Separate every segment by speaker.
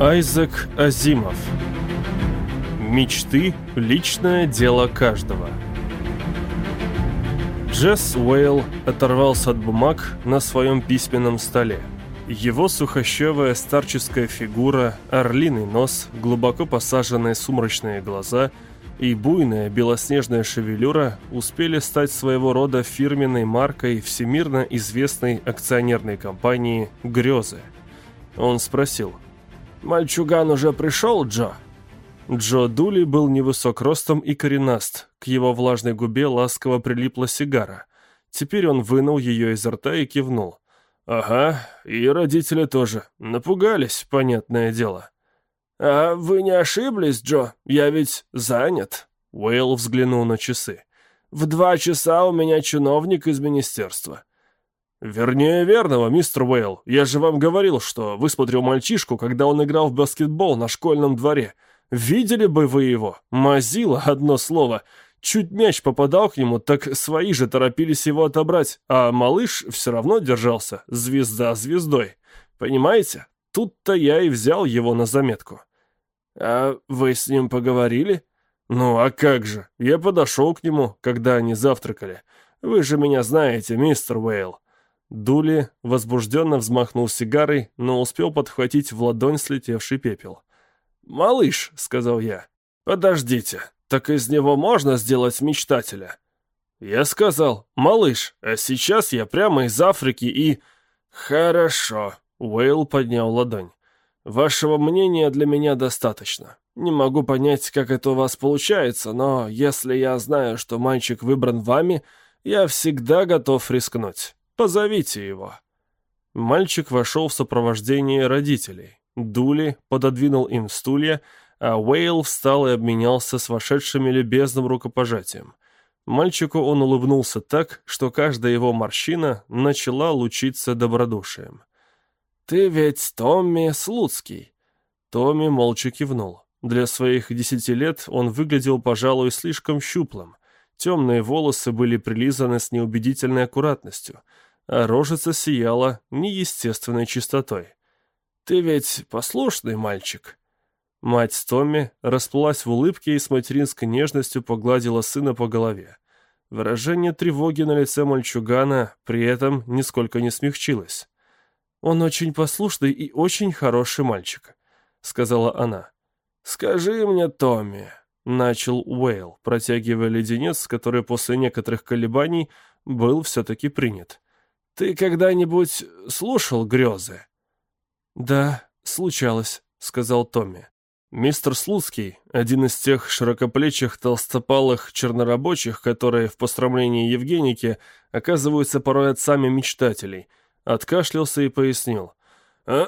Speaker 1: Айзек Азимов Мечты – личное дело каждого Джесс Уэйл оторвался от бумаг на своем письменном столе. Его сухощавая старческая фигура, орлиный нос, глубоко посаженные сумрачные глаза и буйная белоснежная шевелюра успели стать своего рода фирменной маркой всемирно известной акционерной компании «Грезы». Он спросил – «Мальчуган уже пришел, Джо?» Джо Дули был невысок ростом и коренаст. К его влажной губе ласково прилипла сигара. Теперь он вынул ее изо рта и кивнул. «Ага, и родители тоже. Напугались, понятное дело». «А вы не ошиблись, Джо? Я ведь занят». Уэйл взглянул на часы. «В два часа у меня чиновник из министерства. «Вернее, верного, мистер Уэйл. Я же вам говорил, что высмотрел мальчишку, когда он играл в баскетбол на школьном дворе. Видели бы вы его? Мазила, одно слово. Чуть мяч попадал к нему, так свои же торопились его отобрать, а малыш все равно держался, звезда звездой. Понимаете? Тут-то я и взял его на заметку». «А вы с ним поговорили?» «Ну, а как же? Я подошел к нему, когда они завтракали. Вы же меня знаете, мистер Уэйл». Дули возбужденно взмахнул сигарой, но успел подхватить в ладонь слетевший пепел. «Малыш», — сказал я, — «подождите, так из него можно сделать мечтателя?» Я сказал, «Малыш, а сейчас я прямо из Африки и...» «Хорошо», — Уэйл поднял ладонь. «Вашего мнения для меня достаточно. Не могу понять, как это у вас получается, но если я знаю, что мальчик выбран вами, я всегда готов рискнуть». Позовите его». Мальчик вошел в сопровождении родителей. Дули пододвинул им стулья, а Уэйл встал и обменялся с вошедшими любезным рукопожатием. Мальчику он улыбнулся так, что каждая его морщина начала лучиться добродушием. «Ты ведь Томми Слуцкий?» Томми молча кивнул. Для своих десяти лет он выглядел, пожалуй, слишком щуплым. Темные волосы были прилизаны с неубедительной аккуратностью — а рожица сияла неестественной чистотой. «Ты ведь послушный мальчик?» Мать Томми расплылась в улыбке и с материнской нежностью погладила сына по голове. Выражение тревоги на лице мальчугана при этом нисколько не смягчилось. «Он очень послушный и очень хороший мальчик», — сказала она. «Скажи мне, Томми», — начал Уэйл, протягивая леденец, который после некоторых колебаний был все-таки принят. «Ты когда-нибудь слушал грезы?» «Да, случалось», — сказал Томми. Мистер Слуцкий, один из тех широкоплечих толстопалых чернорабочих, которые в постромлении Евгеники оказываются порой отцами мечтателей, откашлялся и пояснил. «Мы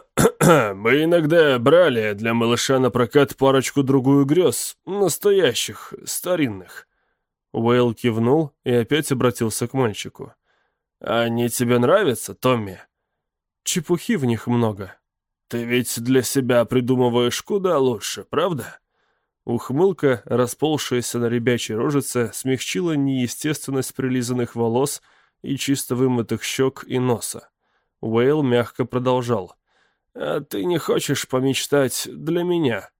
Speaker 1: иногда брали для малыша на прокат парочку-другую грез, настоящих, старинных». Уэйл кивнул и опять обратился к мальчику. «Они тебе нравятся, Томми?» «Чепухи в них много». «Ты ведь для себя придумываешь куда лучше, правда?» Ухмылка, расползшаяся на ребячей рожице, смягчила неестественность прилизанных волос и чисто вымытых щек и носа. Уэйл мягко продолжал. «А ты не хочешь помечтать для меня?»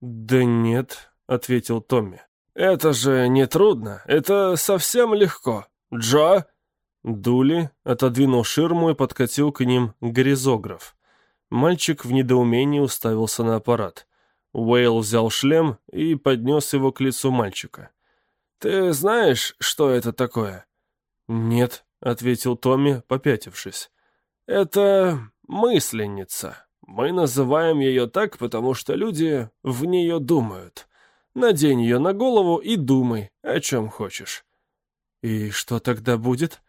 Speaker 1: «Да нет», — ответил Томми. «Это же не трудно, это совсем легко. Джо, Дули отодвинул ширму и подкатил к ним горизограф. Мальчик в недоумении уставился на аппарат. Уэйл взял шлем и поднес его к лицу мальчика. «Ты знаешь, что это такое?» «Нет», — ответил Томми, попятившись. «Это мысленница. Мы называем ее так, потому что люди в нее думают. Надень ее на голову и думай, о чем хочешь». «И что тогда будет?»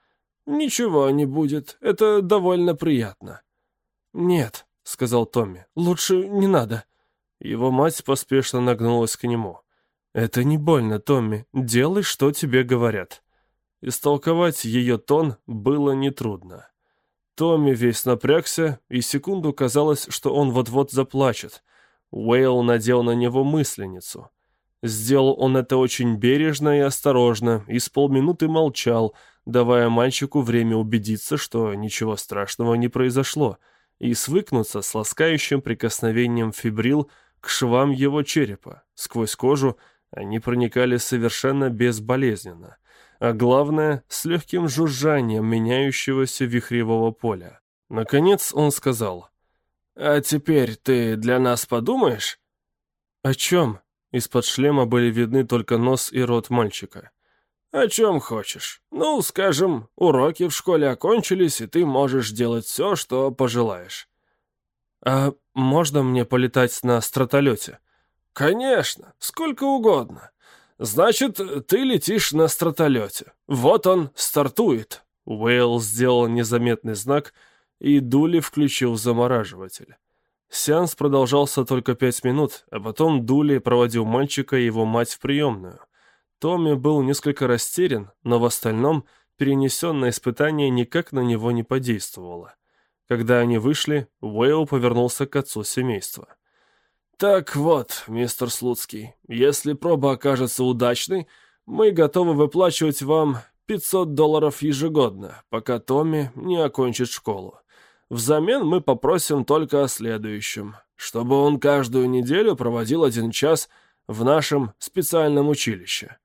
Speaker 1: «Ничего не будет. Это довольно приятно». «Нет», — сказал Томми, — «лучше не надо». Его мать поспешно нагнулась к нему. «Это не больно, Томми. Делай, что тебе говорят». Истолковать ее тон было нетрудно. Томми весь напрягся, и секунду казалось, что он вот-вот заплачет. Уэйл надел на него мысленницу. Сделал он это очень бережно и осторожно, и с полминуты молчал, давая мальчику время убедиться, что ничего страшного не произошло, и свыкнуться с ласкающим прикосновением фибрил к швам его черепа. Сквозь кожу они проникали совершенно безболезненно, а главное, с легким жужжанием меняющегося вихревого поля. Наконец он сказал, «А теперь ты для нас подумаешь?» «О чем?» Из-под шлема были видны только нос и рот мальчика. «О чем хочешь. Ну, скажем, уроки в школе окончились, и ты можешь делать все, что пожелаешь». «А можно мне полетать на стратолете?» «Конечно, сколько угодно. Значит, ты летишь на стратолете. Вот он стартует». Уэйл сделал незаметный знак, и Дули включил замораживатель. Сеанс продолжался только пять минут, а потом Дули проводил мальчика и его мать в приемную – Томми был несколько растерян, но в остальном перенесенное испытание никак на него не подействовало. Когда они вышли, Уэйл повернулся к отцу семейства. «Так вот, мистер Слуцкий, если проба окажется удачной, мы готовы выплачивать вам 500 долларов ежегодно, пока Томми не окончит школу. Взамен мы попросим только о следующем, чтобы он каждую неделю проводил один час в нашем специальном училище.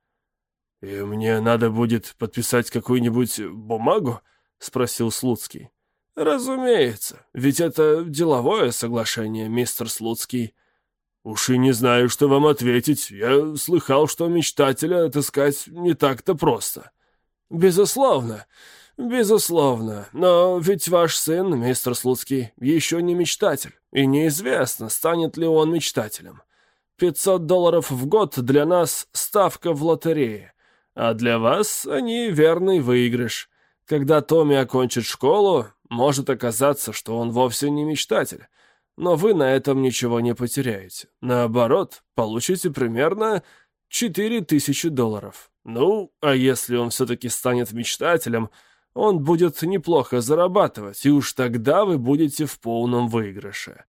Speaker 1: «И мне надо будет подписать какую-нибудь бумагу?» — спросил Слуцкий. «Разумеется, ведь это деловое соглашение, мистер Слуцкий». «Уж и не знаю, что вам ответить. Я слыхал, что мечтателя отыскать не так-то просто». «Безусловно, безусловно. Но ведь ваш сын, мистер Слуцкий, еще не мечтатель, и неизвестно, станет ли он мечтателем. Пятьсот долларов в год для нас — ставка в лотерее. А для вас они верный выигрыш. Когда Томми окончит школу, может оказаться, что он вовсе не мечтатель. Но вы на этом ничего не потеряете. Наоборот, получите примерно 4000 долларов. Ну, а если он все-таки станет мечтателем, он будет неплохо зарабатывать, и уж тогда вы будете в полном выигрыше.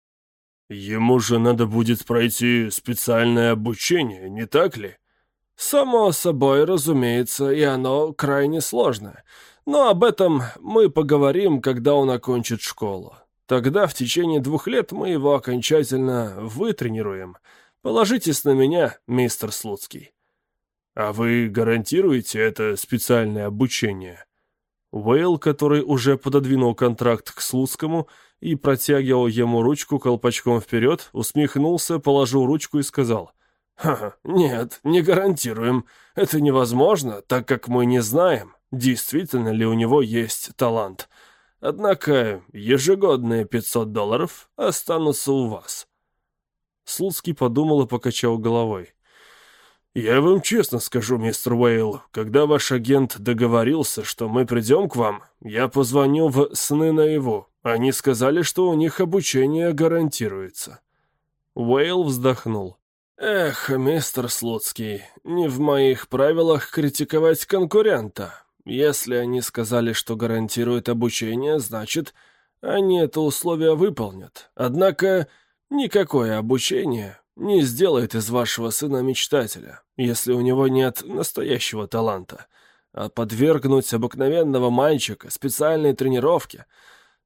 Speaker 1: Ему же надо будет пройти специальное обучение, не так ли? «Само собой, разумеется, и оно крайне сложное. Но об этом мы поговорим, когда он окончит школу. Тогда в течение двух лет мы его окончательно вытренируем. Положитесь на меня, мистер Слуцкий». «А вы гарантируете это специальное обучение?» Уэйл, который уже пододвинул контракт к Слуцкому и протягивал ему ручку колпачком вперед, усмехнулся, положил ручку и сказал — Ха, нет, не гарантируем. Это невозможно, так как мы не знаем, действительно ли у него есть талант. Однако ежегодные 500 долларов останутся у вас. Слуцкий подумал и покачал головой. «Я вам честно скажу, мистер Уэйл, когда ваш агент договорился, что мы придем к вам, я позвонил в «Сны наяву». Они сказали, что у них обучение гарантируется». Уэйл вздохнул. «Эх, мистер Слуцкий, не в моих правилах критиковать конкурента. Если они сказали, что гарантируют обучение, значит, они это условие выполнят. Однако никакое обучение не сделает из вашего сына мечтателя, если у него нет настоящего таланта. А подвергнуть обыкновенного мальчика специальной тренировке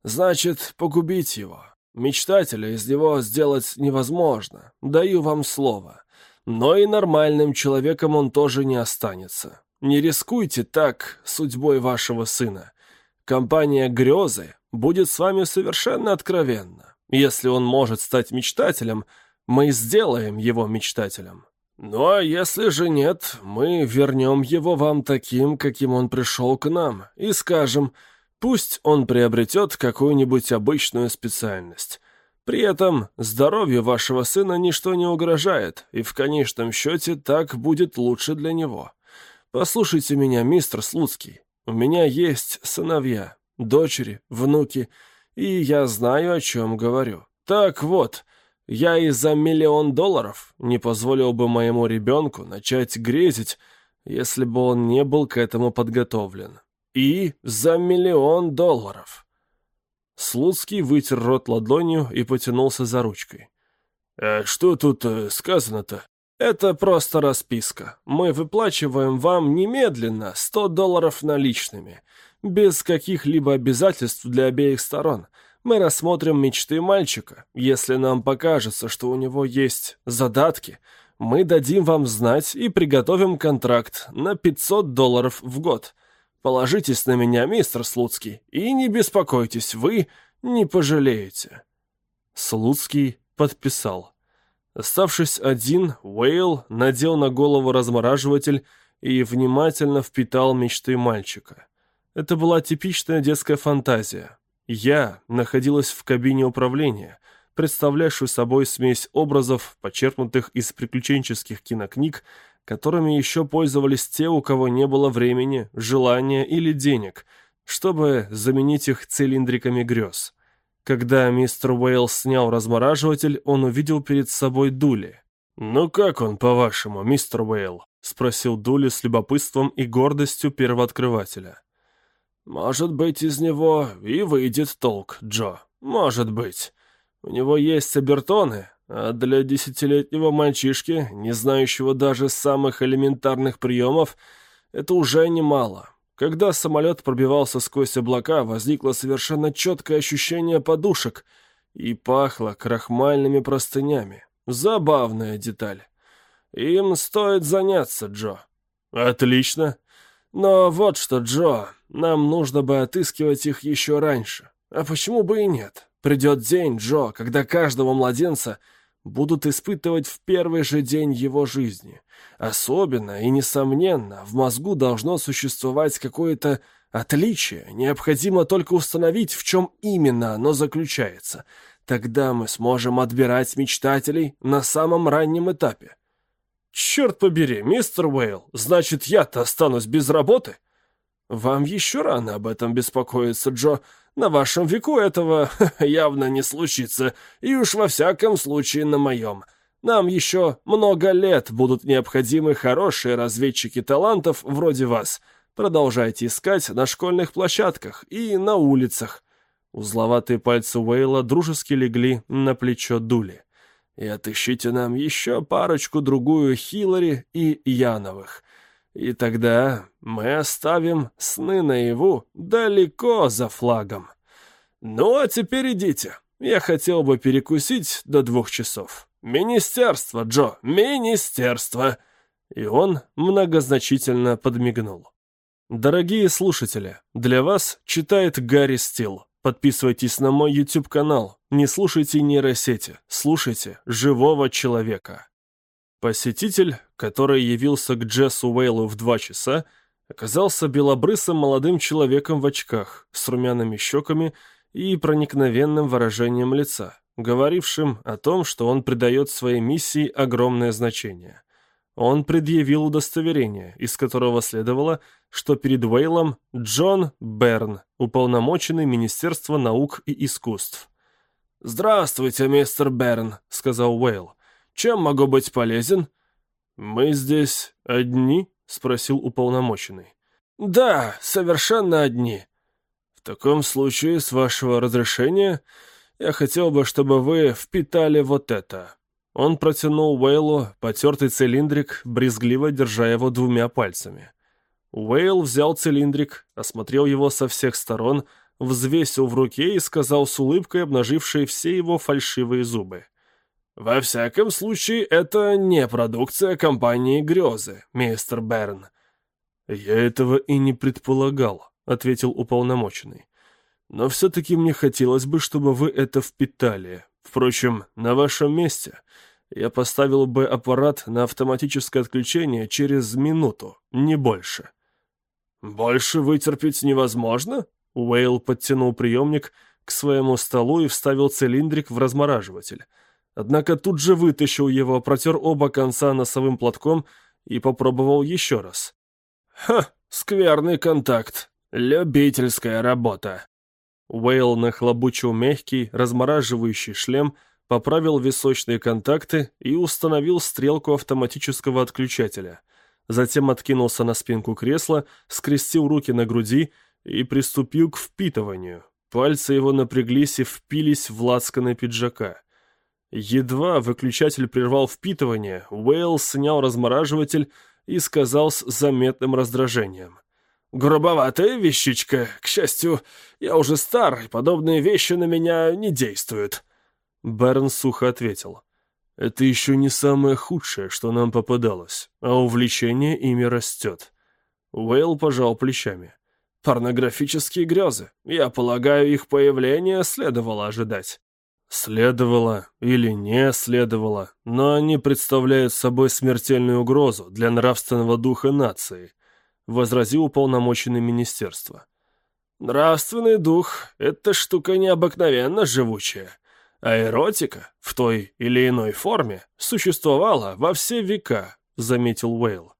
Speaker 1: значит погубить его. Мечтателя из него сделать невозможно, даю вам слово. Но и нормальным человеком он тоже не останется. Не рискуйте так судьбой вашего сына. Компания «Грезы» будет с вами совершенно откровенна. Если он может стать мечтателем, мы сделаем его мечтателем. Ну а если же нет, мы вернем его вам таким, каким он пришел к нам, и скажем – Пусть он приобретет какую-нибудь обычную специальность. При этом здоровью вашего сына ничто не угрожает, и в конечном счете так будет лучше для него. Послушайте меня, мистер Слуцкий. У меня есть сыновья, дочери, внуки, и я знаю, о чем говорю. Так вот, я и за миллион долларов не позволил бы моему ребенку начать грезить, если бы он не был к этому подготовлен. И за миллион долларов. Слуцкий вытер рот ладонью и потянулся за ручкой. «А что тут э, сказано-то?» «Это просто расписка. Мы выплачиваем вам немедленно 100 долларов наличными, без каких-либо обязательств для обеих сторон. Мы рассмотрим мечты мальчика. Если нам покажется, что у него есть задатки, мы дадим вам знать и приготовим контракт на 500 долларов в год. Положитесь на меня, мистер Слуцкий, и не беспокойтесь, вы не пожалеете». Слуцкий подписал. Оставшись один, Уэйл надел на голову размораживатель и внимательно впитал мечты мальчика. Это была типичная детская фантазия. Я находилась в кабине управления, представлявшей собой смесь образов, почерпнутых из приключенческих кинокниг, которыми еще пользовались те, у кого не было времени, желания или денег, чтобы заменить их цилиндриками грез. Когда мистер Уэйлс снял размораживатель, он увидел перед собой Дули. «Ну как он, по-вашему, мистер Уэйл?» — спросил Дули с любопытством и гордостью первооткрывателя. «Может быть, из него и выйдет толк, Джо. Может быть. У него есть обертоны, а для десятилетнего мальчишки, не знающего даже самых элементарных приемов, это уже немало. Когда самолет пробивался сквозь облака, возникло совершенно четкое ощущение подушек и пахло крахмальными простынями. Забавная деталь. Им стоит заняться, Джо. Отлично. Но вот что, Джо, нам нужно бы отыскивать их еще раньше. А почему бы и нет? Придет день, Джо, когда каждого младенца будут испытывать в первый же день его жизни. Особенно и несомненно, в мозгу должно существовать какое-то отличие. Необходимо только установить, в чем именно оно заключается. Тогда мы сможем отбирать мечтателей на самом раннем этапе. «Черт побери, мистер Уэйл, значит, я-то останусь без работы?» «Вам еще рано об этом беспокоиться, Джо. На вашем веку этого явно не случится, и уж во всяком случае на моем. Нам еще много лет будут необходимы хорошие разведчики талантов вроде вас. Продолжайте искать на школьных площадках и на улицах». Узловатые пальцы Уэйла дружески легли на плечо Дули. «И отыщите нам еще парочку-другую Хиллари и Яновых». И тогда мы оставим сны наяву далеко за флагом. Ну, а теперь идите. Я хотел бы перекусить до двух часов. Министерство, Джо, министерство!» И он многозначительно подмигнул. Дорогие слушатели, для вас читает Гарри Стил. Подписывайтесь на мой YouTube-канал. Не слушайте нейросети, слушайте живого человека. Посетитель, который явился к Джессу Уэйлу в два часа, оказался белобрысым молодым человеком в очках, с румяными щеками и проникновенным выражением лица, говорившим о том, что он придает своей миссии огромное значение. Он предъявил удостоверение, из которого следовало, что перед Уэйлом Джон Берн, уполномоченный Министерства наук и искусств. «Здравствуйте, мистер Берн», — сказал Уэйл. Чем могу быть полезен?» «Мы здесь одни?» — спросил уполномоченный. «Да, совершенно одни. В таком случае, с вашего разрешения, я хотел бы, чтобы вы впитали вот это». Он протянул Уэйлу потертый цилиндрик, брезгливо держа его двумя пальцами. Уэйл взял цилиндрик, осмотрел его со всех сторон, взвесил в руке и сказал с улыбкой, обнажившей все его фальшивые зубы. «Во всяком случае, это не продукция компании «Грезы», мистер Берн». «Я этого и не предполагал», — ответил уполномоченный. «Но все-таки мне хотелось бы, чтобы вы это впитали. Впрочем, на вашем месте я поставил бы аппарат на автоматическое отключение через минуту, не больше». «Больше вытерпеть невозможно?» Уэйл подтянул приемник к своему столу и вставил цилиндрик в размораживатель — Однако тут же вытащил его, протер оба конца носовым платком и попробовал еще раз. «Ха, скверный контакт. Любительская работа». Уэйл нахлобучил мягкий, размораживающий шлем, поправил височные контакты и установил стрелку автоматического отключателя. Затем откинулся на спинку кресла, скрестил руки на груди и приступил к впитыванию. Пальцы его напряглись и впились в лацканы пиджака. Едва выключатель прервал впитывание, Уэйл снял размораживатель и сказал с заметным раздражением.
Speaker 2: Грубоватая вещичка. К счастью, я уже стар, и подобные вещи на меня не действуют».
Speaker 1: Берн сухо ответил. «Это еще не самое худшее, что нам попадалось, а увлечение ими растет». Уэйл пожал плечами.
Speaker 2: «Порнографические грезы. Я полагаю, их появление следовало ожидать».
Speaker 1: Следовало или не следовало, но они представляют собой смертельную угрозу для нравственного духа нации, возразил уполномоченный министерства.
Speaker 2: Нравственный дух — это штука необыкновенно живучая, а эротика в той или иной форме существовала во все века, заметил Уэйл.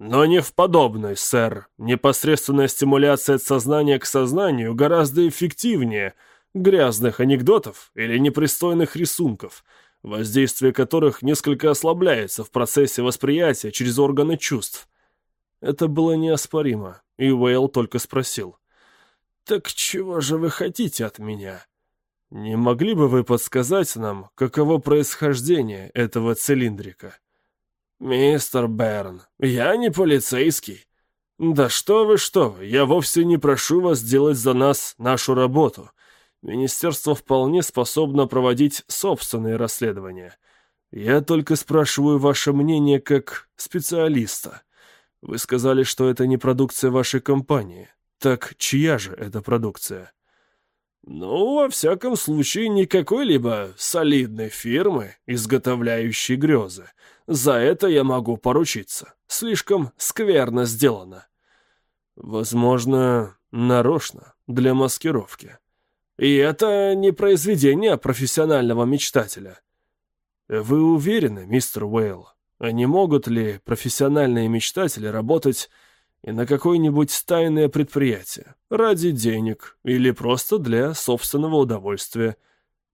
Speaker 2: Но не в подобной, сэр. Непосредственная стимуляция от сознания к сознанию гораздо эффективнее — грязных анекдотов или непристойных рисунков, воздействие которых несколько ослабляется в процессе восприятия через органы чувств.
Speaker 1: Это было неоспоримо, и Уэйл только спросил.
Speaker 2: «Так чего же вы хотите от меня?»
Speaker 1: «Не могли бы вы подсказать нам, каково происхождение этого цилиндрика?»
Speaker 2: «Мистер Берн, я не полицейский». «Да что вы, что вы, я вовсе не прошу вас делать за нас нашу работу. Министерство вполне способно проводить собственные расследования. Я только спрашиваю ваше мнение как специалиста. Вы сказали, что это не продукция вашей компании. Так чья же это продукция? Ну, во всяком случае, не какой-либо солидной фирмы, изготовляющей грезы. За это я могу поручиться. Слишком скверно сделано.
Speaker 1: Возможно, нарочно, для маскировки.
Speaker 2: И это не произведение профессионального мечтателя.
Speaker 1: Вы уверены, мистер Уэйл, а не могут ли профессиональные мечтатели работать и на какое-нибудь тайное предприятие, ради денег или просто для собственного удовольствия?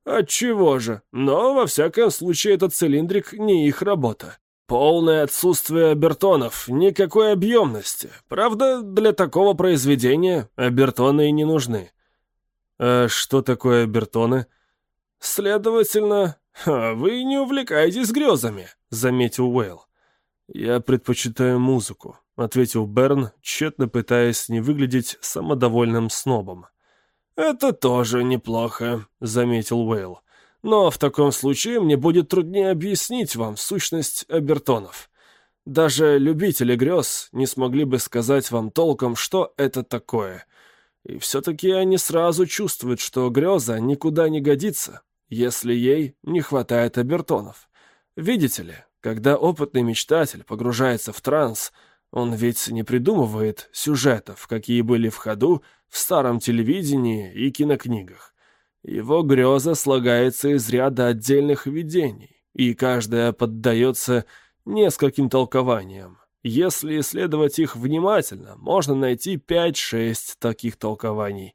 Speaker 2: Отчего же? Но, во всяком случае, этот цилиндрик не их работа. Полное отсутствие обертонов, никакой объемности. Правда, для такого произведения обертоны и не нужны.
Speaker 1: «А что такое Бертоны?»
Speaker 2: «Следовательно, вы не увлекаетесь грезами», — заметил Уэйл.
Speaker 1: «Я предпочитаю музыку», — ответил Берн, тщетно пытаясь не выглядеть самодовольным снобом.
Speaker 2: «Это тоже неплохо», — заметил Уэйл. «Но в таком случае мне будет труднее объяснить вам сущность обертонов. Даже любители грез не смогли бы сказать вам толком, что это такое. И все-таки они сразу чувствуют, что греза никуда не годится, если ей не хватает обертонов. Видите ли, когда опытный мечтатель погружается в транс, он ведь не придумывает сюжетов, какие были в ходу в старом телевидении и кинокнигах. Его греза слагается из ряда отдельных видений, и каждая поддается нескольким толкованиям. Если исследовать их внимательно, можно найти 5-6 таких толкований.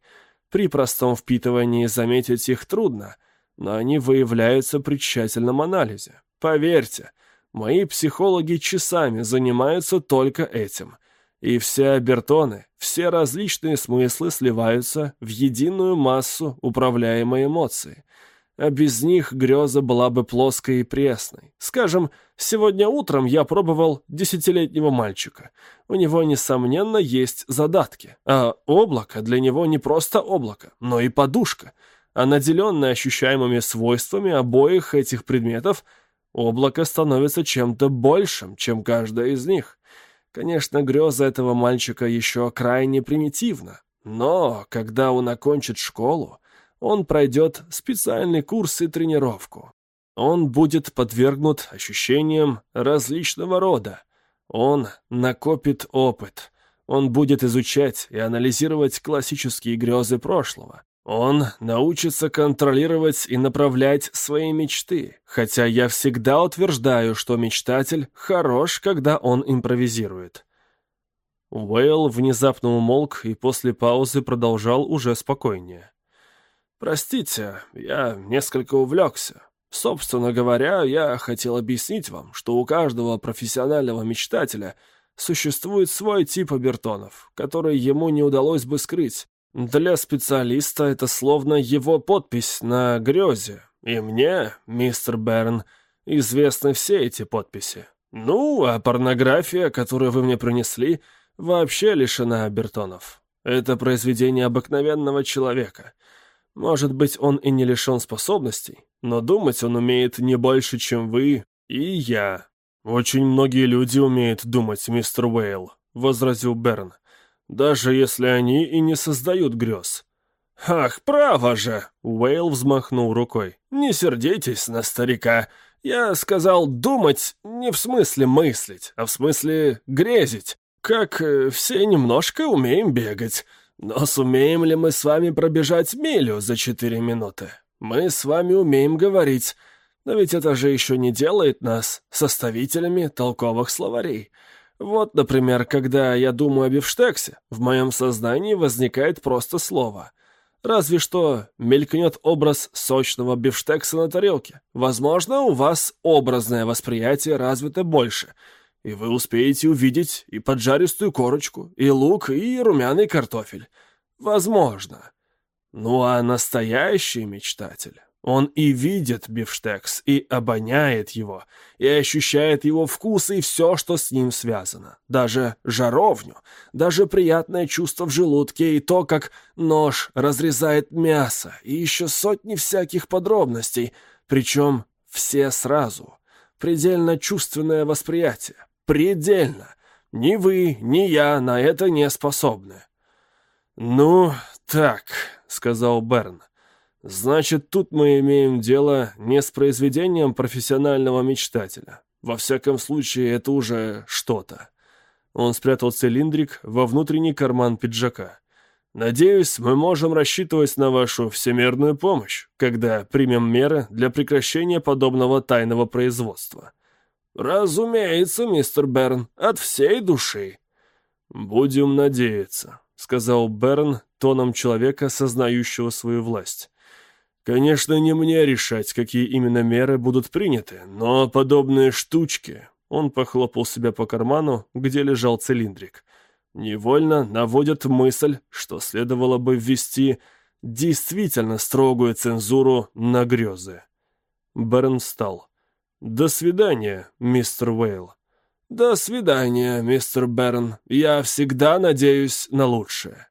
Speaker 2: При простом впитывании заметить их трудно, но они выявляются при тщательном анализе. Поверьте, мои психологи часами занимаются только этим. И все обертоны, все различные смыслы сливаются в единую массу управляемой эмоции а без них греза была бы плоской и пресной. Скажем, сегодня утром я пробовал десятилетнего мальчика. У него, несомненно, есть задатки. А облако для него не просто облако, но и подушка. А наделенное ощущаемыми свойствами обоих этих предметов, облако становится чем-то большим, чем каждая из них. Конечно, греза этого мальчика еще крайне примитивна. Но, когда он окончит школу, он пройдет специальный курс и тренировку. Он будет подвергнут ощущениям различного рода. Он накопит опыт. Он будет изучать и анализировать классические грезы прошлого. Он научится контролировать и направлять свои мечты, хотя я всегда утверждаю, что мечтатель хорош, когда он импровизирует.
Speaker 1: Уэйл внезапно умолк и после паузы продолжал уже спокойнее.
Speaker 2: «Простите, я несколько увлекся. Собственно говоря, я хотел объяснить вам, что у каждого профессионального мечтателя существует свой тип обертонов, который ему не удалось бы скрыть. Для специалиста это словно его подпись на грезе. И мне, мистер Берн, известны все эти подписи. Ну, а порнография, которую вы мне принесли, вообще лишена обертонов. Это произведение обыкновенного человека. Может быть, он и не лишен способностей, но думать он умеет не больше, чем вы и я. Очень многие люди умеют думать, мистер Уэйл, — возразил Берн. Даже если они и не создают грез. «Ах, право же!» — Уэйл взмахнул рукой. «Не сердитесь на старика. Я сказал думать не в смысле мыслить, а в смысле грезить. Как э, все немножко умеем бегать. Но сумеем ли мы с вами пробежать милю за четыре минуты? Мы с вами умеем говорить. Но ведь это же еще не делает нас составителями толковых словарей. Вот, например, когда я думаю о бифштексе, в моем сознании возникает просто слово. Разве что мелькнет образ сочного бифштекса на тарелке. Возможно, у вас образное восприятие развито больше, и вы успеете увидеть и поджаристую корочку, и лук, и румяный картофель. Возможно. Ну а настоящий мечтатель он и видит бифштекс, и обоняет его, и ощущает его вкус и все, что с ним связано. Даже жаровню, даже приятное чувство в желудке и то, как нож разрезает мясо, и еще сотни всяких подробностей, причем все сразу. Предельно чувственное восприятие. Предельно. Ни вы, ни я на это не способны. «Ну, так», — сказал Берн. Значит, тут мы имеем дело не с произведением профессионального мечтателя. Во всяком случае, это уже что-то. Он спрятал цилиндрик во внутренний карман пиджака. «Надеюсь, мы можем рассчитывать на вашу всемирную помощь, когда примем меры для прекращения подобного тайного производства». «Разумеется, мистер Берн, от всей души». «Будем надеяться», — сказал Берн тоном человека, сознающего свою власть. Конечно, не мне решать, какие именно меры будут приняты, но подобные штучки... Он похлопал себя по карману, где лежал цилиндрик. Невольно наводят мысль, что следовало бы ввести действительно строгую цензуру на грезы. Берн встал. «До свидания, мистер Уэйл». «До свидания, мистер Берн. Я всегда надеюсь на лучшее».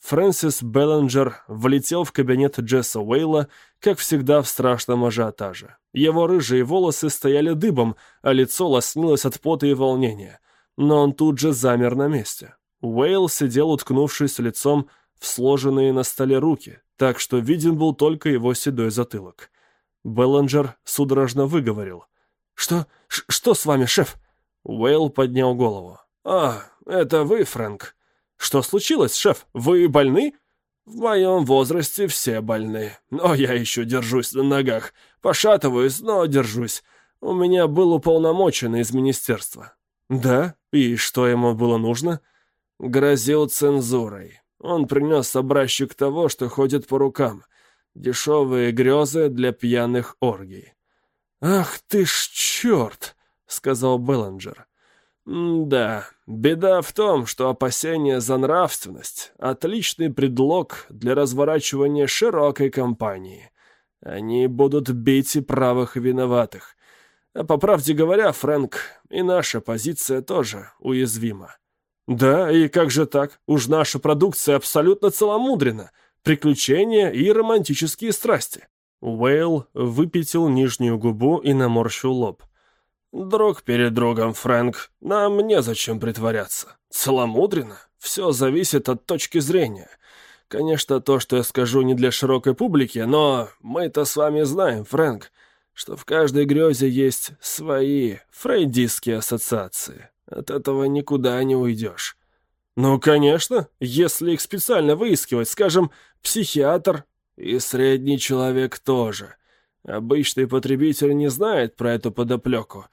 Speaker 2: Фрэнсис Беллинджер влетел в кабинет Джесса Уэйла, как всегда в страшном ажиотаже. Его рыжие волосы стояли дыбом, а лицо лоснилось от пота и волнения. Но он тут же замер на месте. Уэйл сидел, уткнувшись лицом в сложенные на столе руки, так что виден был только его седой затылок. Беллинджер судорожно выговорил. «Что? Ш что с вами, шеф?» Уэйл поднял голову. «А, это вы, Фрэнк?» «Что случилось, шеф? Вы больны?» «В моем возрасте все больны, но я еще держусь на ногах. Пошатываюсь, но держусь. У меня был уполномоченный из министерства». «Да? И что ему было нужно?» «Грозил цензурой. Он принес образчик того, что ходит по рукам. Дешевые грезы для пьяных оргий». «Ах ты ж черт!» — сказал Беллинджер. «Да, беда в том, что опасения за нравственность — отличный предлог для разворачивания широкой кампании. Они будут бить и правых, и виноватых. А по правде говоря, Фрэнк, и наша позиция тоже уязвима». «Да, и как же так? Уж наша продукция абсолютно целомудрена. Приключения и романтические страсти». Уэйл выпятил нижнюю губу и наморщил лоб. «Друг перед другом, Фрэнк, нам незачем притворяться. Целомудренно. Все зависит от точки зрения. Конечно, то, что я скажу, не для широкой публики, но мы-то с вами знаем, Фрэнк, что в каждой грезе есть свои фрейдистские ассоциации. От этого никуда не уйдешь». «Ну, конечно, если их специально выискивать, скажем, психиатр и средний человек тоже». Обычный потребитель не знает про эту подоплеку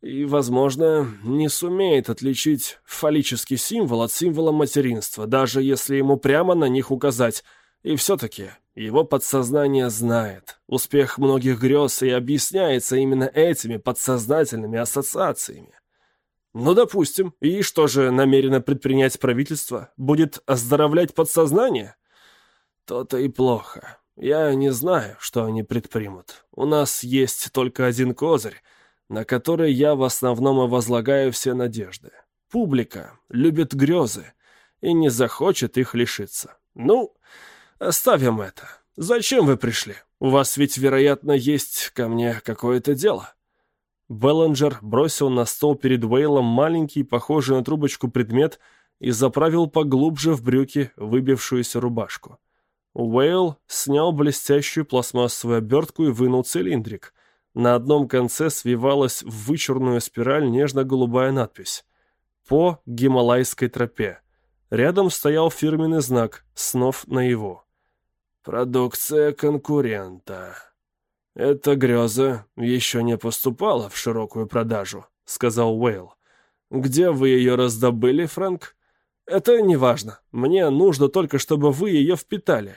Speaker 2: и, возможно, не сумеет отличить фаллический символ от символа материнства, даже если ему прямо на них указать. И все-таки его подсознание знает. Успех многих грез и объясняется именно этими подсознательными ассоциациями. Ну, допустим, и что же намерено предпринять правительство? Будет оздоровлять подсознание? То-то и плохо. Я не знаю, что они предпримут. У нас есть только один козырь, на который я в основном и возлагаю все надежды. Публика любит грезы и не захочет их лишиться. Ну, оставим это. Зачем вы пришли? У вас ведь, вероятно, есть ко мне какое-то дело». Беллинджер бросил на стол перед Уэйлом маленький, похожий на трубочку предмет и заправил поглубже в брюки выбившуюся рубашку. Уэйл снял блестящую пластмассовую обертку и вынул цилиндрик. На одном конце свивалась в вычурную спираль нежно-голубая надпись «По Гималайской тропе». Рядом стоял фирменный знак «Снов на его». «Продукция конкурента», «Эта греза еще не поступала в широкую продажу», — сказал Уэйл. «Где вы ее раздобыли, Фрэнк?» «Это не важно. Мне нужно только, чтобы вы ее впитали».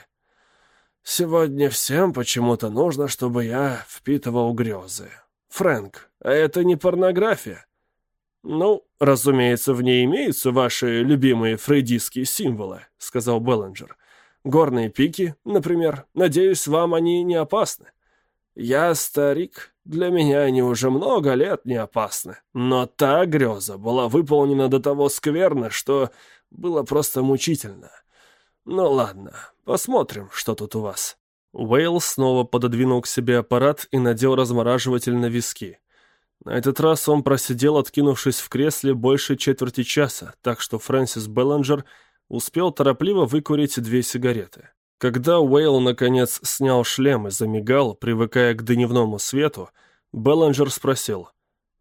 Speaker 2: «Сегодня всем почему-то нужно, чтобы я впитывал грезы. Фрэнк, а это не порнография?» «Ну, разумеется, в ней имеются ваши любимые фрейдистские символы», — сказал Беллинджер. «Горные пики, например. Надеюсь, вам они не опасны». Я старик, для меня они уже много лет не опасны. Но та греза была выполнена до того скверно, что было просто мучительно. Ну ладно, посмотрим, что тут у вас». Уэйл снова пододвинул к себе аппарат и надел размораживатель на виски. На этот раз он просидел, откинувшись в кресле, больше четверти часа, так что Фрэнсис Беллинджер успел торопливо выкурить две сигареты. Когда Уэйл, наконец, снял шлем и замигал, привыкая к дневному свету, Беллинджер спросил.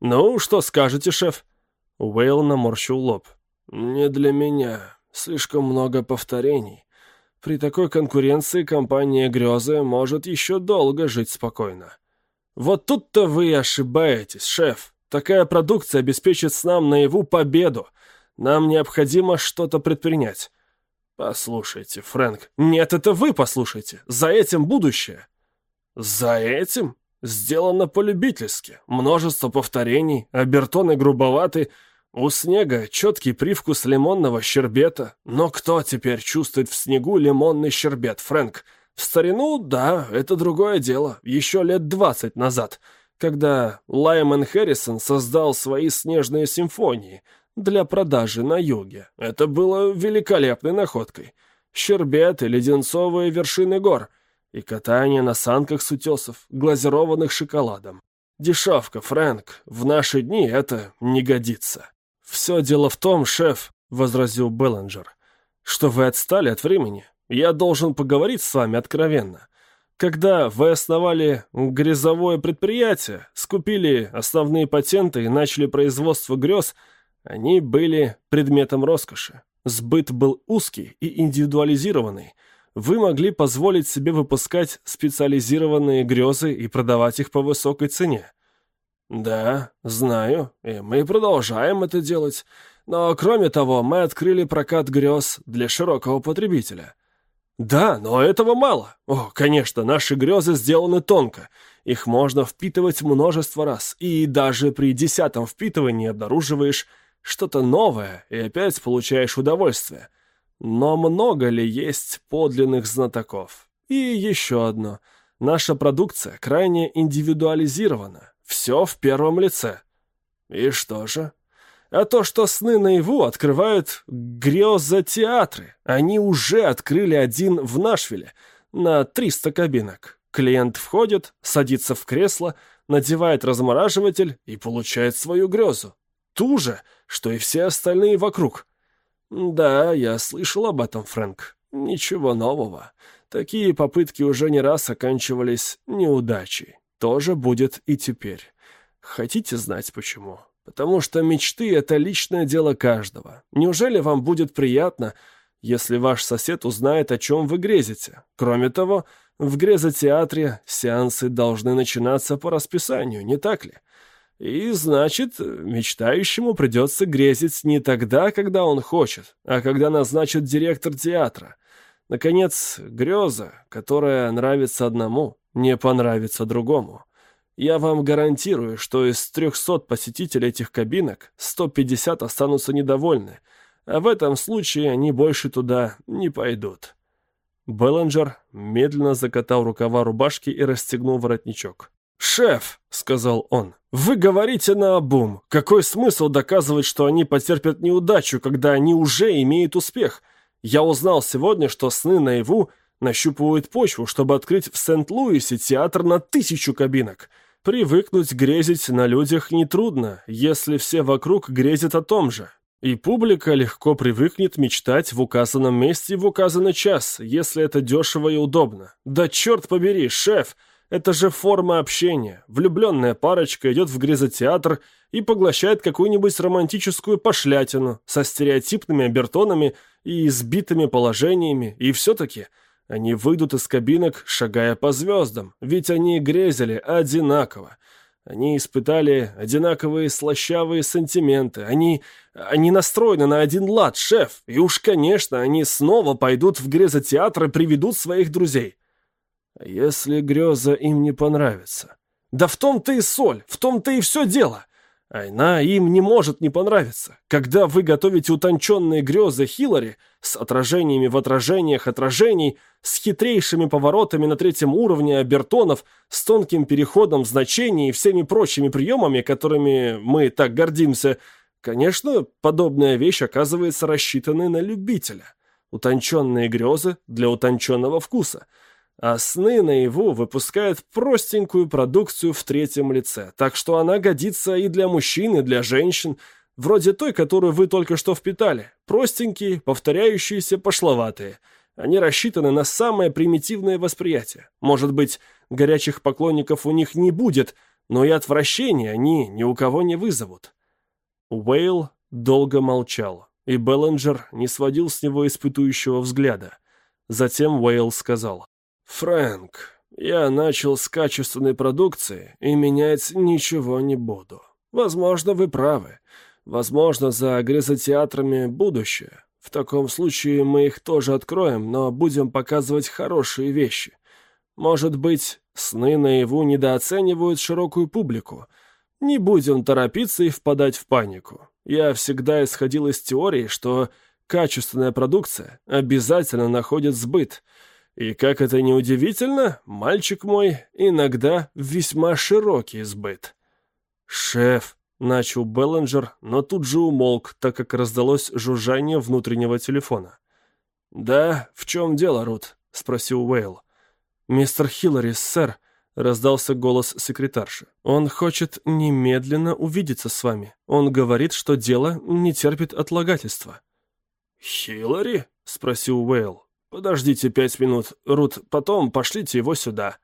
Speaker 2: «Ну, что скажете, шеф?» Уэйл наморщил лоб. «Не для меня. Слишком много повторений. При такой конкуренции компания «Грезы» может еще долго жить спокойно». «Вот тут-то вы ошибаетесь, шеф. Такая продукция обеспечит с нам наяву победу. Нам необходимо что-то предпринять. «Послушайте, Фрэнк, нет, это вы послушайте. За этим будущее». «За этим?» Сделано полюбительски. Множество повторений, обертоны грубоваты. У снега четкий привкус лимонного щербета. Но кто теперь чувствует в снегу лимонный щербет, Фрэнк? В старину, да, это другое дело. Еще лет двадцать назад, когда Лайман Хэррисон создал свои снежные симфонии — для продажи на юге. Это было великолепной находкой. Щербет и леденцовые вершины гор, и катание на санках с утесов, глазированных шоколадом. Дешевка, Фрэнк, в наши дни это не годится. «Все дело в том, шеф», — возразил Беллинджер, — «что вы отстали от времени. Я должен поговорить с вами откровенно. Когда вы основали грязовое предприятие, скупили основные патенты и начали производство грез — они были предметом роскоши. Сбыт был узкий и индивидуализированный. Вы могли позволить себе выпускать специализированные грезы и продавать их по высокой цене. Да, знаю, и мы продолжаем это делать. Но кроме того, мы открыли прокат грез для широкого потребителя. Да, но этого мало. О, конечно, наши грезы сделаны тонко. Их можно впитывать множество раз, и даже при десятом впитывании обнаруживаешь что-то новое, и опять получаешь удовольствие. Но много ли есть подлинных знатоков? И еще одно. Наша продукция крайне индивидуализирована. Все в первом лице. И что же? А то, что сны наяву открывают грезотеатры. Они уже открыли один в Нашвилле на 300 кабинок. Клиент входит, садится в кресло, надевает размораживатель и получает свою грезу ту же, что и все остальные вокруг. Да, я слышал об этом, Фрэнк. Ничего нового. Такие попытки уже не раз оканчивались неудачей. Тоже будет и теперь. Хотите знать почему? Потому что мечты — это личное дело каждого. Неужели вам будет приятно, если ваш сосед узнает, о чем вы грезите? Кроме того, в грезотеатре сеансы должны начинаться по расписанию, не так ли? И значит, мечтающему придется грезить не тогда, когда он хочет, а когда назначит директор театра. Наконец, греза, которая нравится одному, не понравится другому. Я вам гарантирую, что из 300 посетителей этих кабинок 150 останутся недовольны, а в этом случае они больше туда не пойдут. Беллинджер медленно закатал рукава рубашки и расстегнул воротничок. «Шеф», — сказал он, — «вы говорите на обум. Какой смысл доказывать, что они потерпят неудачу, когда они уже имеют успех? Я узнал сегодня, что сны наяву нащупывают почву, чтобы открыть в Сент-Луисе театр на тысячу кабинок. Привыкнуть грезить на людях нетрудно, если все вокруг грезят о том же. И публика легко привыкнет мечтать в указанном месте в указанный час, если это дешево и удобно. Да черт побери, шеф!» Это же форма общения. Влюбленная парочка идет в грезотеатр и поглощает какую-нибудь романтическую пошлятину со стереотипными обертонами и избитыми положениями, и все-таки они выйдут из кабинок, шагая по звездам, ведь они грезили одинаково. Они испытали одинаковые слащавые сантименты. Они... они настроены на один лад, шеф. И уж, конечно, они снова пойдут в грезотеатр и приведут своих друзей. Если греза им не понравится? Да в том-то и соль, в том-то и все дело. Она им не может не понравиться. Когда вы готовите утонченные грезы Хиллари с отражениями в отражениях отражений, с хитрейшими поворотами на третьем уровне обертонов, с тонким переходом значений и всеми прочими приемами, которыми мы так гордимся, конечно, подобная вещь оказывается рассчитанной на любителя. Утонченные грезы для утонченного вкуса – а сны наяву выпускают простенькую продукцию в третьем лице, так что она годится и для мужчин, и для женщин, вроде той, которую вы только что впитали. Простенькие, повторяющиеся, пошловатые. Они рассчитаны на самое примитивное восприятие. Может быть, горячих поклонников у них не будет, но и отвращения они ни у кого не вызовут. Уэйл долго молчал, и Беллинджер не сводил с него испытующего взгляда. Затем Уэйл сказал. «Фрэнк, я начал с качественной продукции и менять ничего не буду. Возможно, вы правы. Возможно, за грезотеатрами будущее. В таком случае мы их тоже откроем, но будем показывать хорошие вещи. Может быть, сны наяву недооценивают широкую публику. Не будем торопиться и впадать в панику. Я всегда исходил из теории, что качественная продукция обязательно находит сбыт — и, как это ни удивительно, мальчик мой иногда весьма широкий сбыт. «Шеф», — начал Беллинджер, но тут же умолк, так как раздалось жужжание внутреннего телефона. «Да, в чем дело, Рут?» — спросил Уэйл. «Мистер Хиллари, сэр», — раздался голос секретарши. «Он хочет немедленно увидеться с вами. Он говорит, что дело не терпит отлагательства».
Speaker 1: «Хиллари?» — спросил Уэйл. «Подождите пять минут, Рут, потом пошлите его сюда».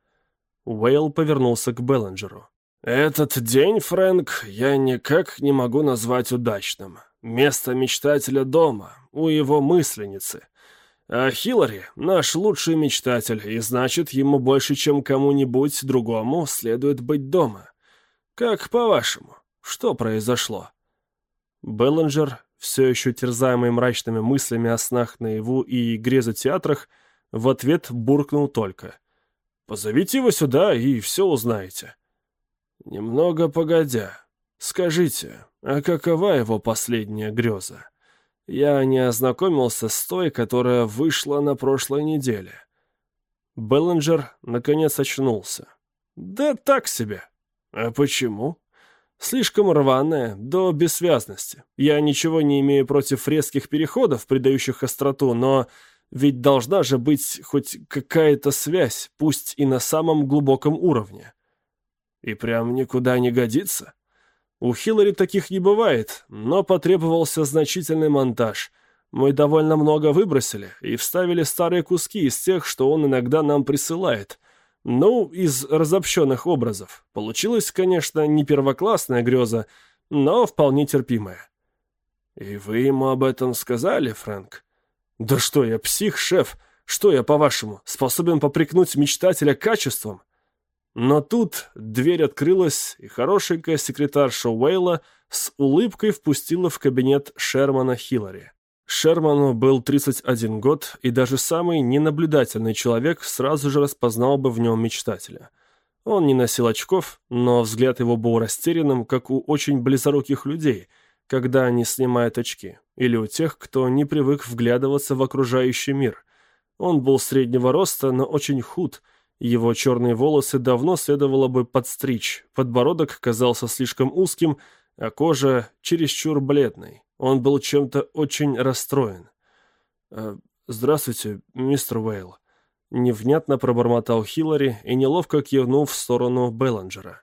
Speaker 2: Уэйл повернулся к Беллинджеру.
Speaker 1: «Этот день, Фрэнк, я никак не могу назвать удачным. Место мечтателя дома, у его мысленницы. А Хиллари — наш лучший мечтатель, и значит, ему больше, чем кому-нибудь другому, следует быть дома. Как по-вашему, что произошло?»
Speaker 2: Беллинджер все еще терзаемый мрачными мыслями о снах наяву и грезотеатрах, в ответ буркнул только. «Позовите его сюда, и все узнаете».
Speaker 1: «Немного погодя. Скажите, а какова его последняя греза? Я не ознакомился с той, которая вышла на прошлой неделе».
Speaker 2: Беллинджер наконец очнулся.
Speaker 1: «Да так себе. А почему?» Слишком рваная, до бессвязности. Я ничего не имею против резких переходов, придающих остроту, но ведь должна же быть хоть какая-то связь, пусть и на самом глубоком уровне. И прям никуда не годится. У Хиллари таких не бывает, но потребовался значительный монтаж. Мы довольно много выбросили и вставили старые куски из тех, что он иногда нам присылает — ну, из разобщенных образов. Получилась, конечно, не первоклассная греза, но вполне терпимая. «И вы ему об этом сказали, Фрэнк?» «Да что я, псих, шеф? Что я, по-вашему, способен попрекнуть мечтателя качеством?» Но тут дверь открылась, и хорошенькая секретарша Уэйла с улыбкой впустила в кабинет Шермана Хиллари. Шерману был 31 год, и даже самый ненаблюдательный человек сразу же распознал бы в нем мечтателя. Он не носил очков, но взгляд его был растерянным, как у очень близоруких людей, когда они снимают очки, или у тех, кто не привык вглядываться в окружающий мир. Он был среднего роста, но очень худ, Его черные волосы давно следовало бы подстричь, подбородок казался слишком узким, а кожа чересчур бледной. Он был чем-то очень расстроен. «Э, «Здравствуйте, мистер Уэйл», — невнятно пробормотал Хиллари и неловко кивнул в сторону Белланджера.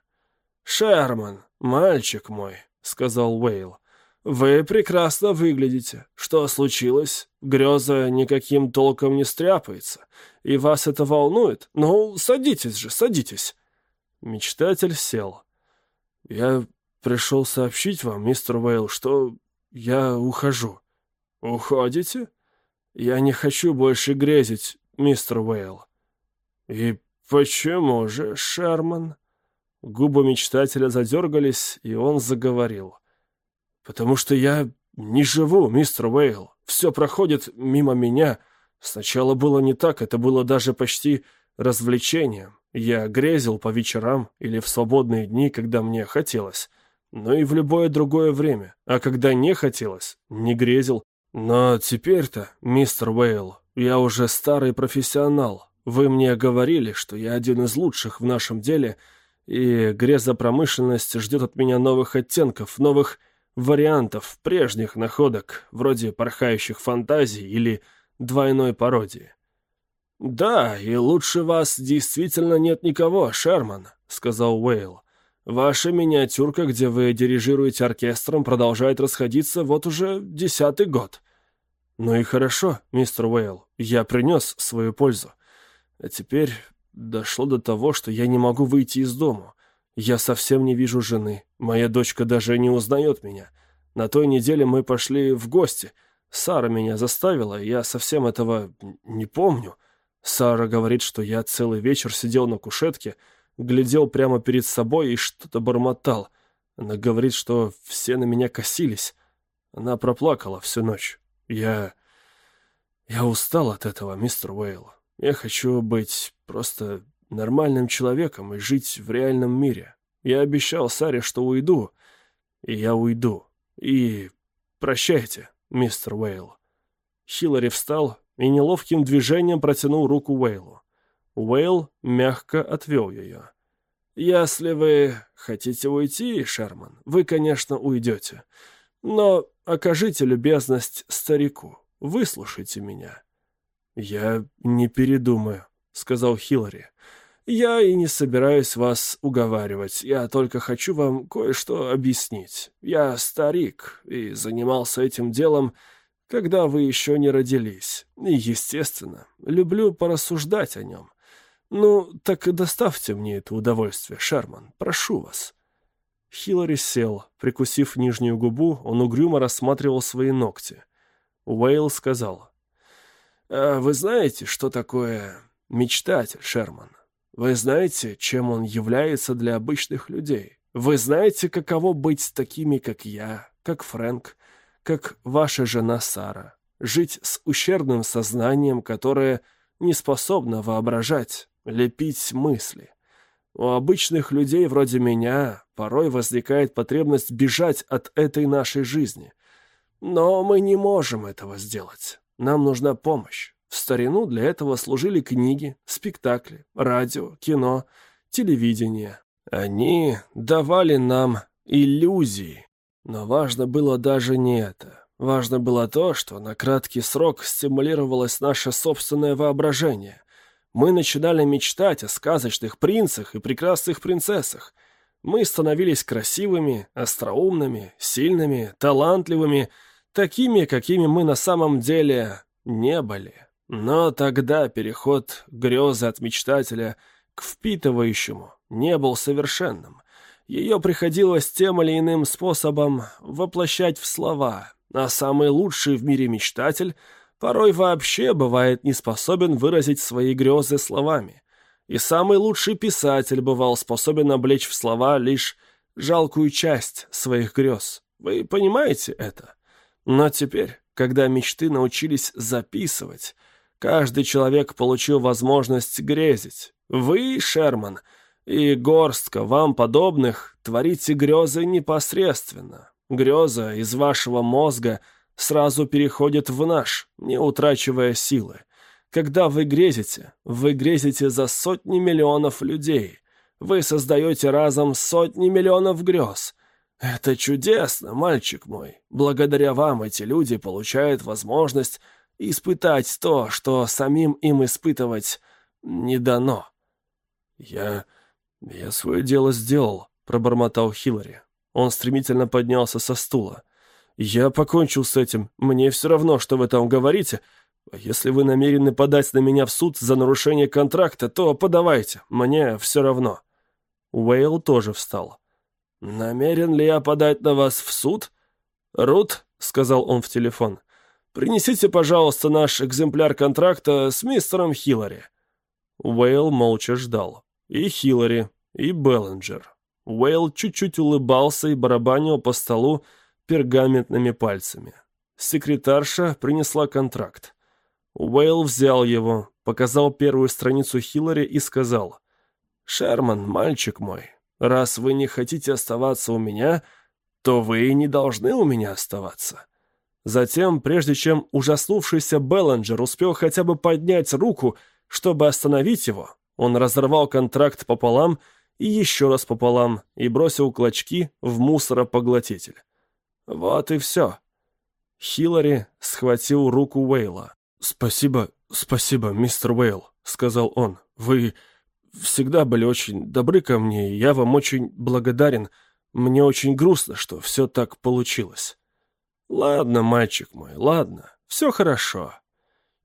Speaker 2: «Шерман, мальчик мой», — сказал Уэйл, — «вы прекрасно выглядите. Что случилось? Греза никаким толком не стряпается, и вас это волнует? Ну, садитесь же, садитесь».
Speaker 1: Мечтатель сел. «Я пришел сообщить вам, мистер Уэйл, что я ухожу».
Speaker 2: «Уходите?»
Speaker 1: «Я не хочу больше грезить, мистер Уэйл».
Speaker 2: «И почему же, Шерман?»
Speaker 1: Губы мечтателя задергались, и он заговорил. «Потому что я не живу, мистер Уэйл. Все проходит мимо меня. Сначала было не так, это было даже почти развлечением. Я грезил по вечерам или в свободные дни, когда мне хотелось, но и в любое другое время. А когда не хотелось, не грезил. Но теперь-то, мистер Уэйл, я уже старый профессионал. Вы мне говорили, что я один из лучших в нашем деле, и грезопромышленность ждет от меня новых оттенков, новых вариантов прежних находок, вроде порхающих фантазий или двойной пародии. «Да, и лучше вас действительно нет никого, Шерман», — сказал Уэйл. «Ваша миниатюрка, где вы дирижируете оркестром, продолжает расходиться вот уже десятый год». «Ну и хорошо, мистер Уэйл, я принес свою пользу. А теперь дошло до того, что я не могу выйти из дому. Я совсем не вижу жены, моя дочка даже не узнает меня. На той неделе мы пошли в гости. Сара меня заставила, я совсем этого не помню». Сара говорит, что я целый вечер сидел на кушетке, глядел прямо перед собой и что-то бормотал. Она говорит, что все на меня косились. Она проплакала всю ночь. Я... Я устал от этого, мистер Уэйл. Я хочу быть просто нормальным человеком и жить в реальном мире. Я обещал Саре, что уйду, и я уйду. И прощайте, мистер Уэйл. Хиллари встал и неловким движением протянул руку Уэйлу. Уэйл мягко отвел ее. «Если вы хотите уйти, Шерман, вы, конечно, уйдете. Но окажите любезность старику, выслушайте меня». «Я не передумаю», — сказал Хиллари. «Я и не собираюсь вас уговаривать. Я только хочу вам кое-что объяснить. Я старик и занимался этим делом когда вы еще не родились. И, естественно, люблю порассуждать о нем. Ну, так доставьте мне это удовольствие, Шерман, прошу вас». Хиллари сел. Прикусив нижнюю губу, он угрюмо рассматривал свои ногти. Уэйл сказал. «А «Вы знаете, что такое мечтатель, Шерман? Вы знаете, чем он является для обычных людей? Вы знаете, каково быть такими, как я, как Фрэнк, как ваша жена Сара, жить с ущербным сознанием, которое не способно воображать, лепить мысли. У обычных людей вроде меня порой возникает потребность бежать от этой нашей жизни. Но мы не можем этого сделать. Нам нужна помощь. В старину для этого служили книги, спектакли, радио, кино, телевидение. Они давали нам иллюзии, но важно было даже не это. Важно было то, что на краткий срок стимулировалось наше собственное воображение. Мы начинали мечтать о сказочных принцах и прекрасных принцессах. Мы становились красивыми, остроумными, сильными, талантливыми, такими, какими мы на самом деле не были. Но тогда переход грезы от мечтателя к впитывающему не был совершенным. Ее приходилось тем или иным способом воплощать в слова, а самый лучший в мире мечтатель порой вообще бывает не способен выразить свои грезы словами. И самый лучший писатель бывал способен облечь в слова лишь жалкую часть своих грез. Вы понимаете это? Но теперь, когда мечты научились записывать, каждый человек получил возможность грезить. Вы, Шерман, — и горстка вам подобных творите грезы непосредственно. Греза из вашего мозга сразу переходит в наш, не утрачивая силы.
Speaker 2: Когда вы грезите, вы грезите за сотни миллионов людей. Вы создаете разом сотни миллионов грез. Это чудесно, мальчик мой. Благодаря вам эти люди получают возможность испытать то, что самим им испытывать не дано.
Speaker 1: Я... я свое дело сделал, пробормотал Хиллари. Он стремительно поднялся со стула. «Я покончил с этим. Мне все равно, что вы там говорите. Если вы намерены подать на меня в суд за нарушение контракта, то подавайте. Мне все равно». Уэйл тоже встал. «Намерен ли я подать на вас в суд?» «Рут», — сказал он в телефон, — «принесите, пожалуйста, наш экземпляр контракта с мистером Хиллари». Уэйл молча ждал. И Хиллари, и Беллинджер. Уэйл чуть-чуть улыбался и барабанил по столу пергаментными пальцами. Секретарша принесла контракт. Уэйл взял его, показал первую страницу Хиллари и сказал, «Шерман, мальчик мой, раз вы не хотите оставаться у меня, то вы и не должны у меня оставаться». Затем, прежде чем ужаснувшийся Беллинджер успел хотя бы поднять руку, чтобы остановить его, он разорвал контракт пополам и еще раз пополам, и бросил клочки в мусоропоглотитель. Вот и все. Хиллари схватил руку Уэйла. «Спасибо, спасибо, мистер Уэйл», — сказал он. «Вы всегда были очень добры ко мне, и я вам очень благодарен. Мне очень грустно, что все так получилось». «Ладно, мальчик мой, ладно, все хорошо.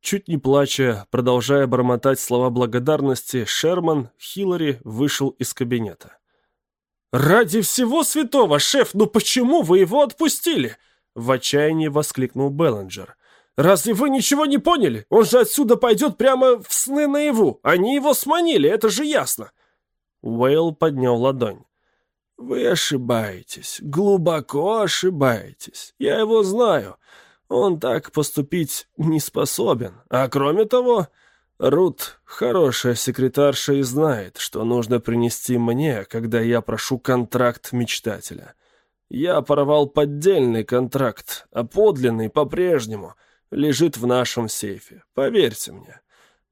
Speaker 1: Чуть не плача, продолжая бормотать слова благодарности, Шерман Хиллари вышел из кабинета. «Ради всего святого, шеф, ну почему вы его отпустили?» В отчаянии воскликнул Беллинджер. «Разве вы ничего не поняли? Он же отсюда пойдет прямо в сны наяву. Они его сманили, это же ясно!» Уэйл поднял ладонь. «Вы ошибаетесь, глубоко ошибаетесь. Я его знаю. Он так поступить не способен. А кроме того, Рут хорошая секретарша и знает, что нужно принести мне, когда я прошу контракт мечтателя. Я порвал поддельный контракт, а подлинный по-прежнему лежит в нашем сейфе. Поверьте мне.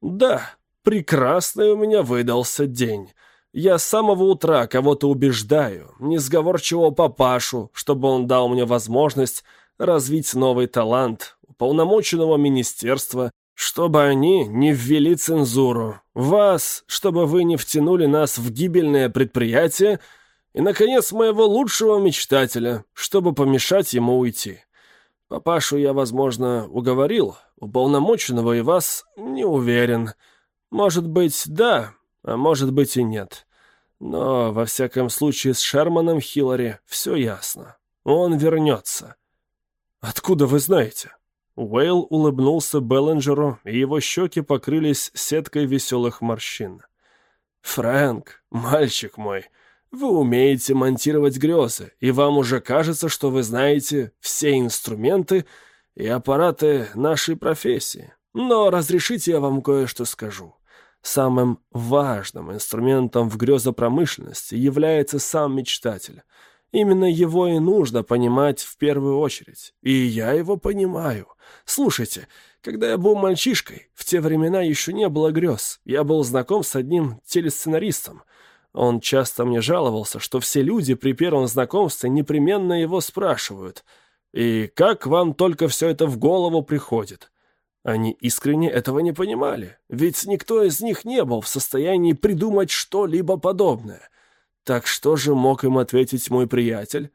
Speaker 1: Да, прекрасный у меня выдался день. Я с самого утра кого-то убеждаю, несговорчивого папашу, чтобы он дал мне возможность развить новый талант полномоченного министерства, чтобы они не ввели цензуру, вас, чтобы вы не втянули нас в гибельное предприятие, и, наконец, моего лучшего мечтателя, чтобы помешать ему уйти. Папашу я, возможно, уговорил, уполномоченного и вас не уверен. Может быть, да, а может быть и нет. Но, во всяком случае, с Шерманом Хиллари все ясно. Он вернется. «Откуда вы знаете?» Уэйл улыбнулся Беллинджеру, и его щеки покрылись сеткой веселых морщин. «Фрэнк, мальчик мой, вы умеете монтировать грезы, и вам уже кажется, что вы знаете все инструменты и аппараты нашей профессии. Но разрешите я вам кое-что скажу. Самым важным инструментом в грезопромышленности является сам мечтатель — Именно его и нужно понимать в первую очередь. И я его понимаю. Слушайте, когда я был мальчишкой, в те времена еще не было грез. Я был знаком с одним телесценаристом. Он часто мне жаловался, что все люди при первом знакомстве непременно его спрашивают. «И как вам только все это в голову приходит?» Они искренне этого не понимали, ведь никто из них не был в состоянии придумать что-либо подобное — так что же мог им ответить мой приятель?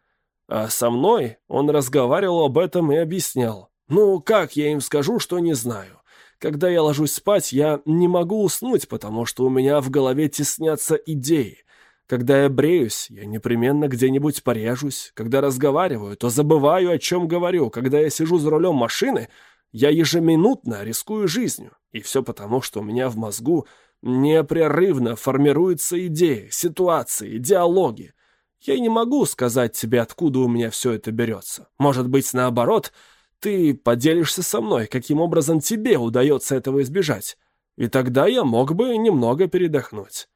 Speaker 1: А со мной он разговаривал об этом и объяснял. Ну, как я им скажу, что не знаю? Когда я ложусь спать, я не могу уснуть, потому что у меня в голове теснятся идеи. Когда я бреюсь, я непременно где-нибудь порежусь. Когда разговариваю, то забываю, о чем говорю. Когда я сижу за рулем машины, я ежеминутно рискую жизнью. И все потому, что у меня в мозгу Непрерывно формируются идеи, ситуации, диалоги. Я не могу сказать тебе, откуда у меня все это берется. Может быть, наоборот, ты поделишься со мной, каким образом тебе удается этого избежать. И тогда я мог бы немного передохнуть.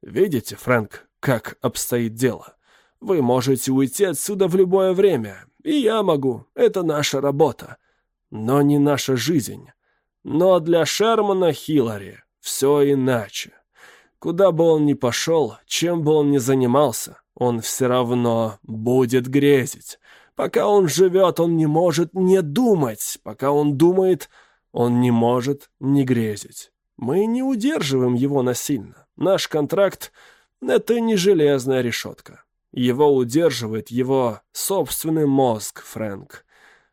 Speaker 1: Видите, Фрэнк, как обстоит дело? Вы можете уйти отсюда в любое время, и я могу. Это наша работа. Но не наша жизнь.
Speaker 2: Но для Шермана Хиллари все иначе. Куда бы он ни пошел, чем бы он ни занимался, он все равно будет грезить. Пока он живет, он не может не думать. Пока он думает, он не может не грезить. Мы не удерживаем его насильно. Наш контракт — это не железная решетка. Его удерживает его собственный мозг, Фрэнк.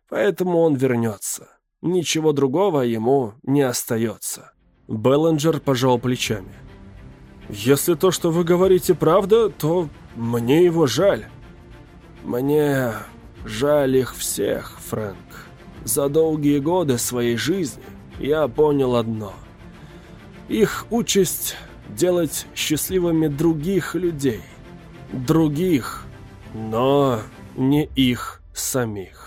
Speaker 2: Поэтому он вернется. Ничего другого ему не остается.
Speaker 1: Беллинджер пожал плечами. «Если то, что вы говорите, правда, то мне его жаль».
Speaker 2: «Мне жаль их всех, Фрэнк. За долгие годы своей жизни я понял одно. Их участь — делать счастливыми других людей. Других, но не их самих».